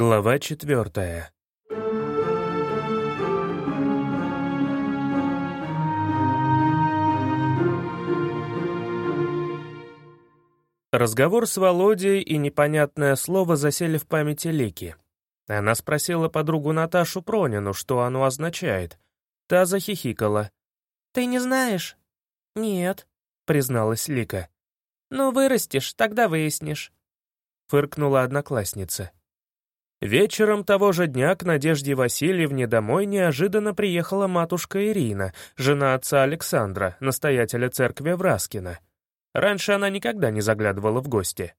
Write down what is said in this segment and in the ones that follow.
Глава четвертая. Разговор с Володей и непонятное слово засели в памяти Лики. Она спросила подругу Наташу Пронину, что оно означает. Та захихикала. «Ты не знаешь?» «Нет», — призналась Лика. «Ну, вырастешь, тогда выяснишь», — фыркнула одноклассница. Вечером того же дня к Надежде Васильевне домой неожиданно приехала матушка Ирина, жена отца Александра, настоятеля церкви Враскина. Раньше она никогда не заглядывала в гости.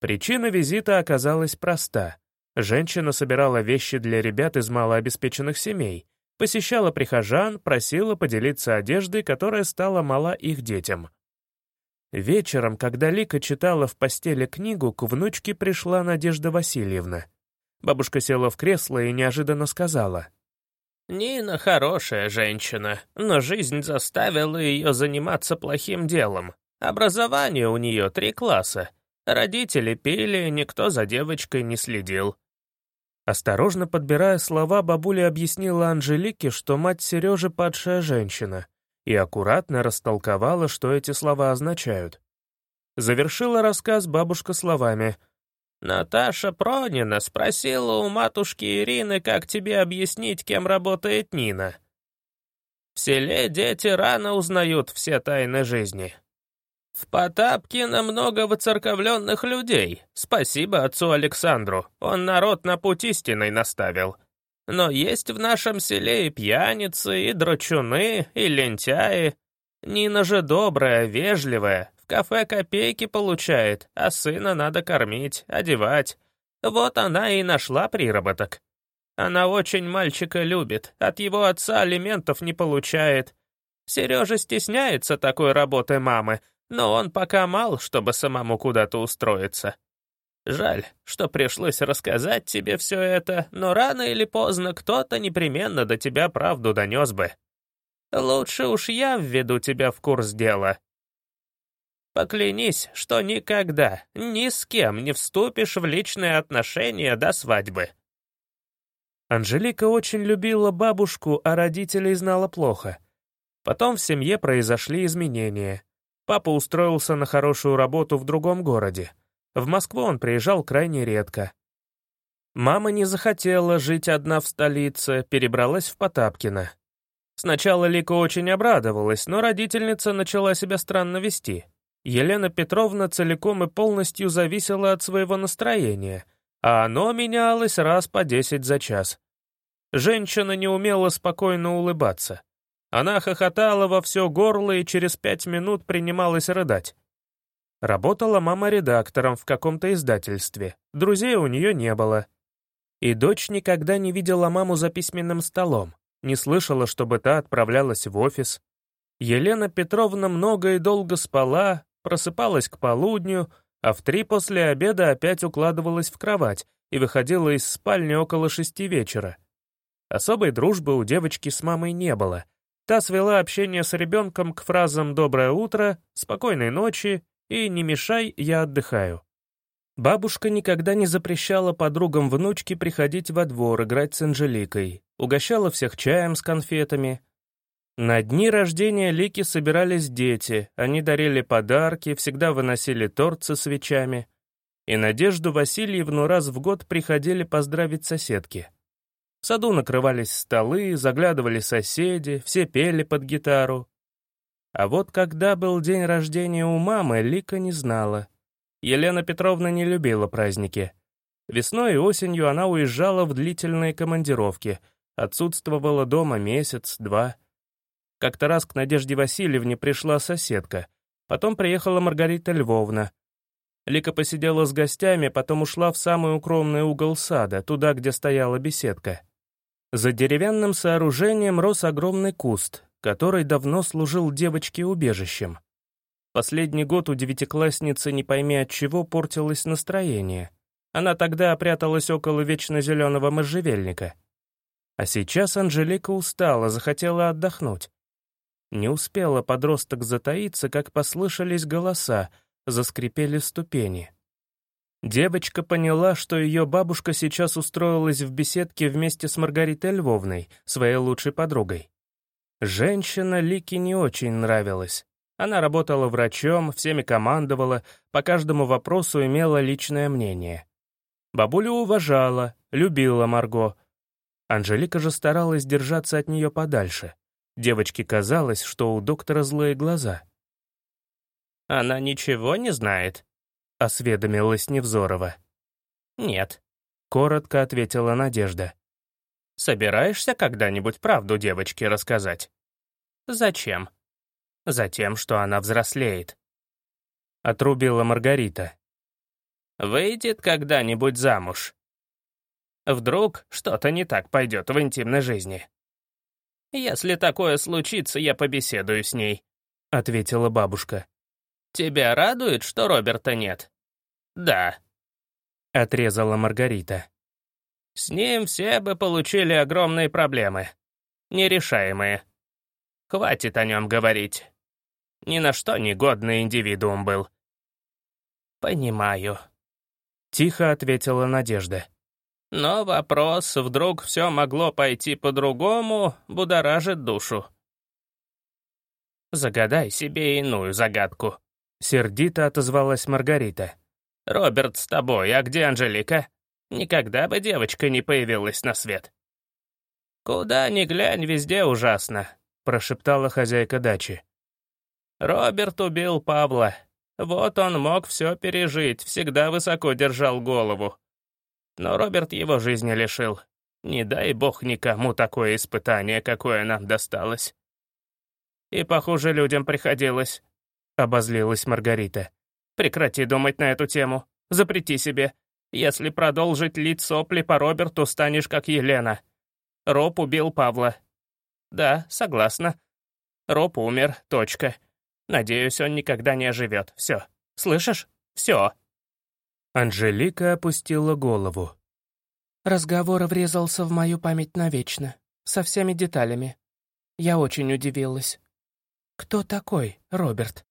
Причина визита оказалась проста. Женщина собирала вещи для ребят из малообеспеченных семей, посещала прихожан, просила поделиться одеждой, которая стала мала их детям. Вечером, когда Лика читала в постели книгу, к внучке пришла Надежда Васильевна — Бабушка села в кресло и неожиданно сказала. «Нина хорошая женщина, но жизнь заставила ее заниматься плохим делом. Образование у нее три класса. Родители пили, никто за девочкой не следил». Осторожно подбирая слова, бабуля объяснила Анжелике, что мать Сережи падшая женщина, и аккуратно растолковала, что эти слова означают. Завершила рассказ бабушка словами — Наташа Пронина спросила у матушки Ирины, как тебе объяснить, кем работает Нина. В селе дети рано узнают все тайны жизни. В Потапкино много воцерковленных людей. Спасибо отцу Александру, он народ на путь истинный наставил. Но есть в нашем селе и пьяницы, и дрочуны, и лентяи. Нина же добрая, вежливая, кафе копейки получает, а сына надо кормить, одевать. Вот она и нашла приработок. Она очень мальчика любит, от его отца алиментов не получает. Сережа стесняется такой работы мамы, но он пока мал, чтобы самому куда-то устроиться. Жаль, что пришлось рассказать тебе все это, но рано или поздно кто-то непременно до тебя правду донес бы. Лучше уж я введу тебя в курс дела. Поклянись, что никогда, ни с кем не вступишь в личные отношения до свадьбы». Анжелика очень любила бабушку, а родителей знала плохо. Потом в семье произошли изменения. Папа устроился на хорошую работу в другом городе. В Москву он приезжал крайне редко. Мама не захотела жить одна в столице, перебралась в Потапкино. Сначала Лика очень обрадовалась, но родительница начала себя странно вести. Елена Петровна целиком и полностью зависела от своего настроения, а оно менялось раз по десять за час. Женщина не умела спокойно улыбаться. Она хохотала во все горло и через пять минут принималась рыдать. Работала мама редактором в каком-то издательстве, друзей у нее не было. И дочь никогда не видела маму за письменным столом, не слышала, чтобы та отправлялась в офис. Елена Петровна много и долго спала, просыпалась к полудню, а в три после обеда опять укладывалась в кровать и выходила из спальни около шести вечера. Особой дружбы у девочки с мамой не было. Та свела общение с ребенком к фразам «доброе утро», «спокойной ночи» и «не мешай, я отдыхаю». Бабушка никогда не запрещала подругам внучки приходить во двор играть с Анжеликой, угощала всех чаем с конфетами, на дни рождения Лики собирались дети, они дарили подарки, всегда выносили торт со свечами. И Надежду Васильевну раз в год приходили поздравить соседки. В саду накрывались столы, заглядывали соседи, все пели под гитару. А вот когда был день рождения у мамы, Лика не знала. Елена Петровна не любила праздники. Весной и осенью она уезжала в длительные командировки, отсутствовала дома месяц-два — как-то раз к Надежде Васильевне пришла соседка. Потом приехала Маргарита Львовна. Лика посидела с гостями, потом ушла в самый укромный угол сада, туда, где стояла беседка. За деревянным сооружением рос огромный куст, который давно служил девочке убежищем. Последний год у девятиклассницы не пойми от чего портилось настроение. Она тогда пряталась около вечно зеленого можжевельника. А сейчас Анжелика устала, захотела отдохнуть. Не успела подросток затаиться, как послышались голоса, заскрипели ступени. Девочка поняла, что ее бабушка сейчас устроилась в беседке вместе с Маргаритой Львовной, своей лучшей подругой. Женщина Лике не очень нравилась. Она работала врачом, всеми командовала, по каждому вопросу имела личное мнение. Бабуля уважала, любила Марго. Анжелика же старалась держаться от нее подальше. Девочке казалось, что у доктора злые глаза. «Она ничего не знает?» — осведомилась Невзорова. «Нет», — коротко ответила Надежда. «Собираешься когда-нибудь правду девочке рассказать?» «Зачем?» «Затем, что она взрослеет», — отрубила Маргарита. «Выйдет когда-нибудь замуж. Вдруг что-то не так пойдет в интимной жизни. Если такое случится, я побеседую с ней», — ответила бабушка. «Тебя радует, что Роберта нет?» «Да», — отрезала Маргарита. «С ним все бы получили огромные проблемы. Нерешаемые. Хватит о нем говорить. Ни на что негодный индивидуум был». «Понимаю», — тихо ответила Надежда. «Но вопрос, вдруг все могло пойти по-другому, будоражит душу». «Загадай себе иную загадку», Сердито отозвалась Маргарита. «Роберт с тобой, а где Анжелика? Никогда бы девочка не появилась на свет». «Куда ни глянь, везде ужасно», — прошептала хозяйка дачи. «Роберт убил Павла. Вот он мог все пережить, всегда высоко держал голову. Но Роберт его жизни лишил. Не дай бог никому такое испытание, какое нам досталось. И похуже людям приходилось. — обозлилась Маргарита. «Прекрати думать на эту тему. Запрети себе. Если продолжить лить сопли по Роберту, станешь как Елена. Роб убил Павла». «Да, согласна. Роб умер, точка. Надеюсь, он никогда не оживет. Все. Слышишь? Все». Анжелика опустила голову. Разговор врезался в мою память навечно, со всеми деталями. Я очень удивилась. «Кто такой, Роберт?»